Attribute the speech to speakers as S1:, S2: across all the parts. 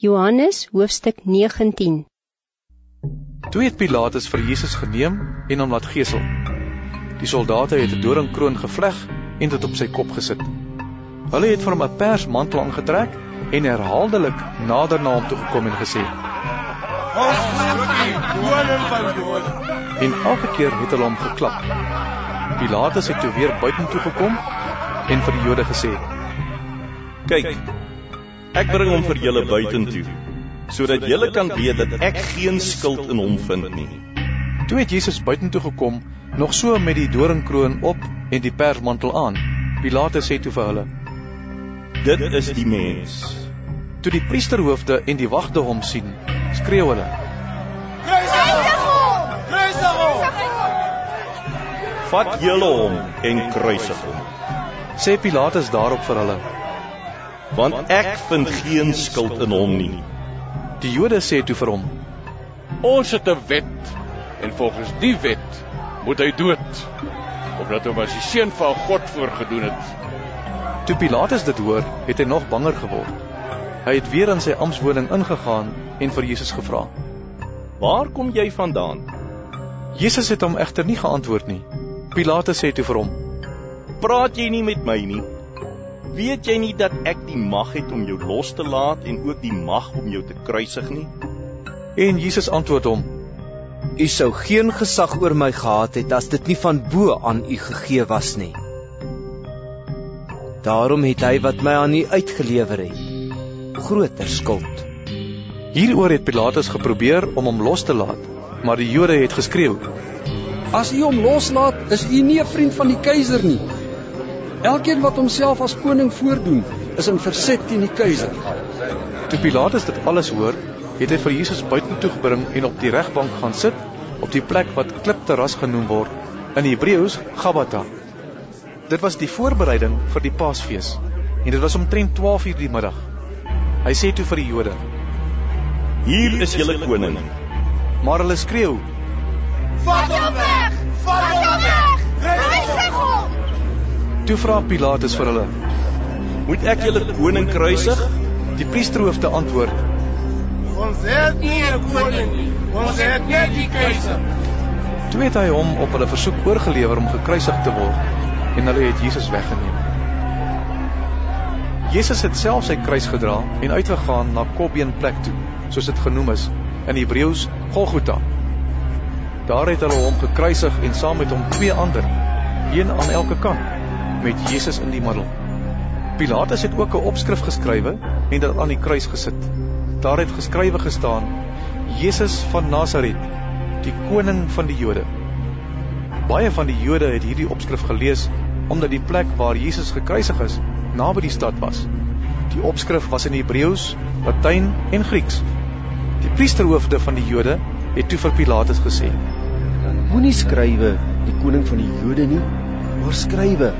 S1: Johannes hoofstuk 19
S2: Toe het Pilatus vir Jesus geneem en hom laat gesel. Die soldate het 'n doringkroon gevleg en dit op sy kop gesit. Hulle het vir hom 'n persmantel aangetrek en herhaaldelik nader na hom toe gekom en gesê:
S3: Ons glo U, koning van Jode.
S2: En elke keer het hulle hom geklap. Pilatus het toe weer buitentoe gekom en vir die Jode gesê:
S4: Kyk, ek bring hom vir julle buitentoe sodat julle kan weet dat ek geen skuld in hom vind nie.
S2: Toe het Jesus buitentoe gekom, nog so met die doringkroon op en die persmantel aan. Pilatus sê toe vir hulle:
S4: Dit is die mens.
S2: Toe die priesterhoofde en die wagte hom sien, skreeu hulle:
S3: Kruisig hom! Kruisig hom!
S4: Vat julle hom en kruisig hom,
S2: Sê Pilatus daarop vir hulle.
S4: Want ek vind geen skuld in hom nie.
S2: Die Jode sê toe vir hom:
S5: Ons het 'n wet en volgens die wet moet hy dood omdat hom as die seun van God voorgedoen het.
S2: Toe Pilatus dit hoor, het hy nog banger geword. Hy het weer in sy amptswoning ingegaan en vir Jesus gevra.
S4: Waar kom jy vandaan?
S2: Jesus het hom egter nie geantwoord nie. Pilatus sê toe vir hom:
S4: Praat jy nie met my nie? Weet jy nie dat ek die mag het om jou los te laat en ook die mag om jou te kruisig nie?
S2: En Jesus antwoord hom:
S6: U sou geen gesag oor my gehad het as dit nie van bo aan u gegee was nie. Daarom het hy wat my aan u uitgelewer het, groter skuld.
S2: Hieroor het Pilatus geprobeer om hom los te laat, maar die Jode het geskreeu:
S7: As u hom loslaat, is u nie 'n vriend van die keiser nie. Elkeen wat homself as koning voordoen, is in verset teen die keiser.
S2: Toe Pilatus dit alles hoor, het hy vir Jesus buitentoe gebring en op die regbank gaan sit op die plek wat klipterras genoem word, in Hebreëus Gabata. Dit was die voorbereiding vir die Paasfees en dit was omtrent 12:00 die middag. Hy sê toe vir die Jode,
S4: Hier is julle koning.
S2: maar hulle skreeu:
S3: Vat hom weg! Vat hom weg! Kruisig hom!
S2: Toe vra Pilatus vir hulle.
S4: Moet ek julle koning kruisig?
S2: Die priesterhoofde antwoord:
S3: Ons het nie 'n koning nie. Ons het net die keiser.
S2: Toe het hy hom op hulle versoek oorgelewer om gekruisig te word en hulle het Jesus weggeneem. Jesus het self sy kruis gedra en uitgegaan na Kobbeen plek toe, soos dit genoem is in Hebreëus Golgotha. Daar het hulle hom gekruisig en saam met hom twee ander, een aan elke kant, met Jesus in die middel. Pilatus het ook 'n opskrif geskrywe en dit aan die kruis gesit. Daar het geskrywe gestaan: Jesus van Nasaret, die koning van die Jode. Baie van die Jode het hierdie opskrif gelees omdat die plek waar Jesus gekruisig is naby die stad was. Die opskrif was in Hebreëus, Latyn en Grieks. Die priesterhoofde van die Jode het toe vir Pilatus gesê:
S6: Moenie skrywe die koning van die Jode nie, maar skrywe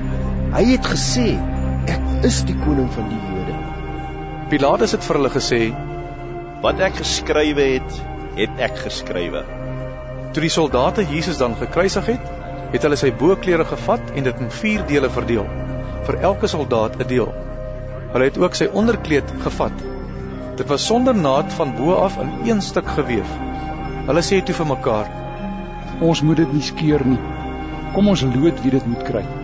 S6: hy het gesê ek is die koning van die Jode.
S2: Pilatus het vir hulle gesê:
S4: Wat ek geskrywe het, het ek geskrywe.
S2: Toe die soldate Jesus dan gekruisig het, het hulle sy boklere gevat en dit in 4 dele verdeel, vir elke soldaat 'n deel. Hulle het ook sy onderkleed gevat. Dit was sonder naad van bo af in een stuk gewewe. Hulle sê toe vir mekaar:
S7: Ons moet dit nie skeur nie. Kom ons loot wie dit moet kry.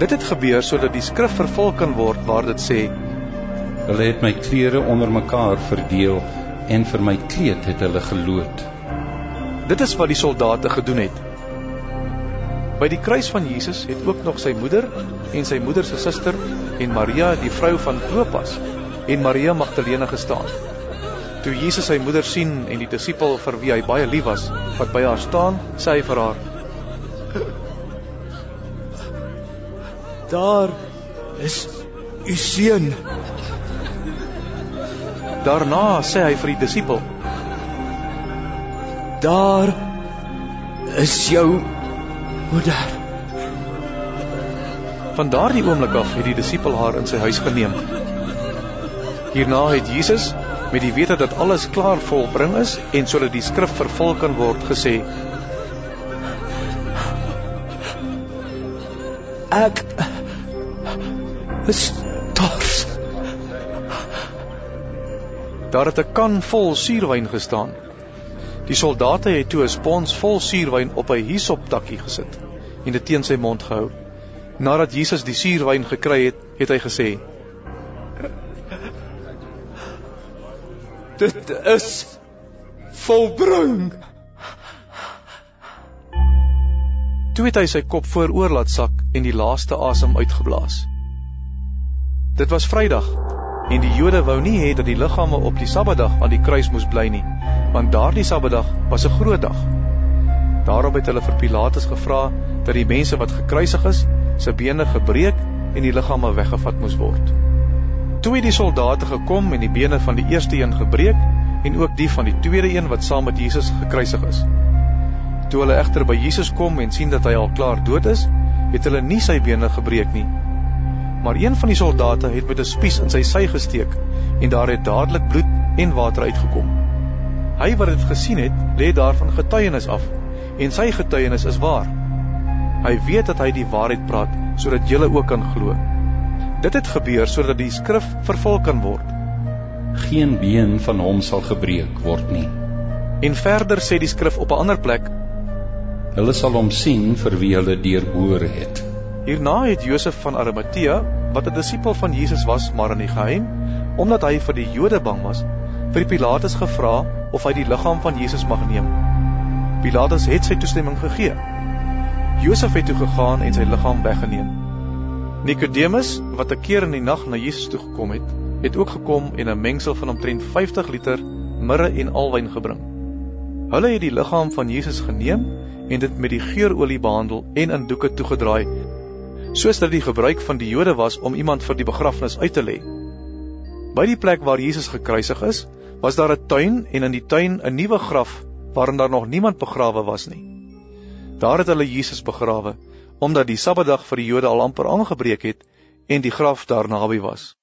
S2: Dit het gebeur sodat die skrif vervul kan word waar dit sê:
S8: Hulle het my klere onder mekaar verdeel en vir my kleed het hulle geloot.
S2: Dit is wat die soldate gedoen het. By die kruis van Jesus het ook nog sy moeder en sy moeder se suster en Maria die vrou van Klopas en Maria Magdalene gestaan. Toe Jesus sy moeder sien en die disipel vir wie hy baie lief was, wat by haar staan, sê hy vir haar:
S6: Daar is u seun.
S2: Daarna sê hy vir die disipel:
S6: Daar is jou moeder.
S2: Van daardie oomblik af het die disipel haar in sy huis geneem. Hierna het Jesus met die wete dat alles klaar volbring is en sodat die skrif vervul kan word gesê:
S6: Ek is dors.
S2: Daar het 'n kan vol suurwyn gestaan. Die soldate het toe 'n spons vol suurwyn op 'n hisoptakkie gesit en dit teen sy mond gehou. Nadat Jesus die suurwyn gekry het, het hy gesê:
S3: Dit is volbring.
S2: Toe het hy sy kop vooroor laat sak en die laaste asem uitgeblaas. Dit was Vrydag en die Jode wou nie hê dat die liggame op die Sabbatdag aan die kruis moes bly nie, want daardie Sabbatdag was 'n groot dag. Daarop het hulle vir Pilatus gevra dat die mense wat gekruisig is, se bene gebreek en die liggame weggevat moes word. Toe het die soldate gekom en die bene van die eerste een gebreek en ook die van die tweede een wat saam met Jesus gekruisig is. Toe hulle egter by Jesus kom en sien dat hy al klaar dood is, het hulle nie sy bene gebreek nie. Maar een van die soldate het met 'n spies in sy sy gesteek en daar het dadelik bloed en water uitgekom. Hy wat dit gesien het, lê daarvan getuienis af en sy getuienis is waar. Hy weet dat hy die waarheid praat sodat julle ook kan glo. Dit het gebeur sodat die skrif vervul kan word.
S8: Geen been van hom sal gebreek word nie.
S2: En verder sê die skrif op 'n ander plek
S8: Hulle sal hom sien vir wie hulle deurboor het.
S2: Hierna het Josef van Arimatea, wat 'n disipel van Jesus was, maar in die geheim, omdat hy vir die Jode bang was, vir Pilatus gevra of hy die liggaam van Jesus mag neem. Pilatus het sy toestemming gegee. Josef het toe gegaan en sy liggaam weggeneem. Nikodemus, wat 'n keer in die nag na Jesus toe gekom het, het ook gekom en 'n mengsel van omtrent 50 liter mirre en alwyn gebring. Hulle het die liggaam van Jesus geneem en dit met die geurolie behandel en in doeke toegedraai soos dit die gebruik van die Jode was om iemand vir die begrafnis uit te lê. By die plek waar Jesus gekruisig is, was daar 'n tuin en in die tuin 'n nuwe graf waarin daar nog niemand begrawe was nie. Daar het hulle Jesus begrawe omdat die Sabbatdag vir die Jode al amper aangebreek het en die graf daar naby was.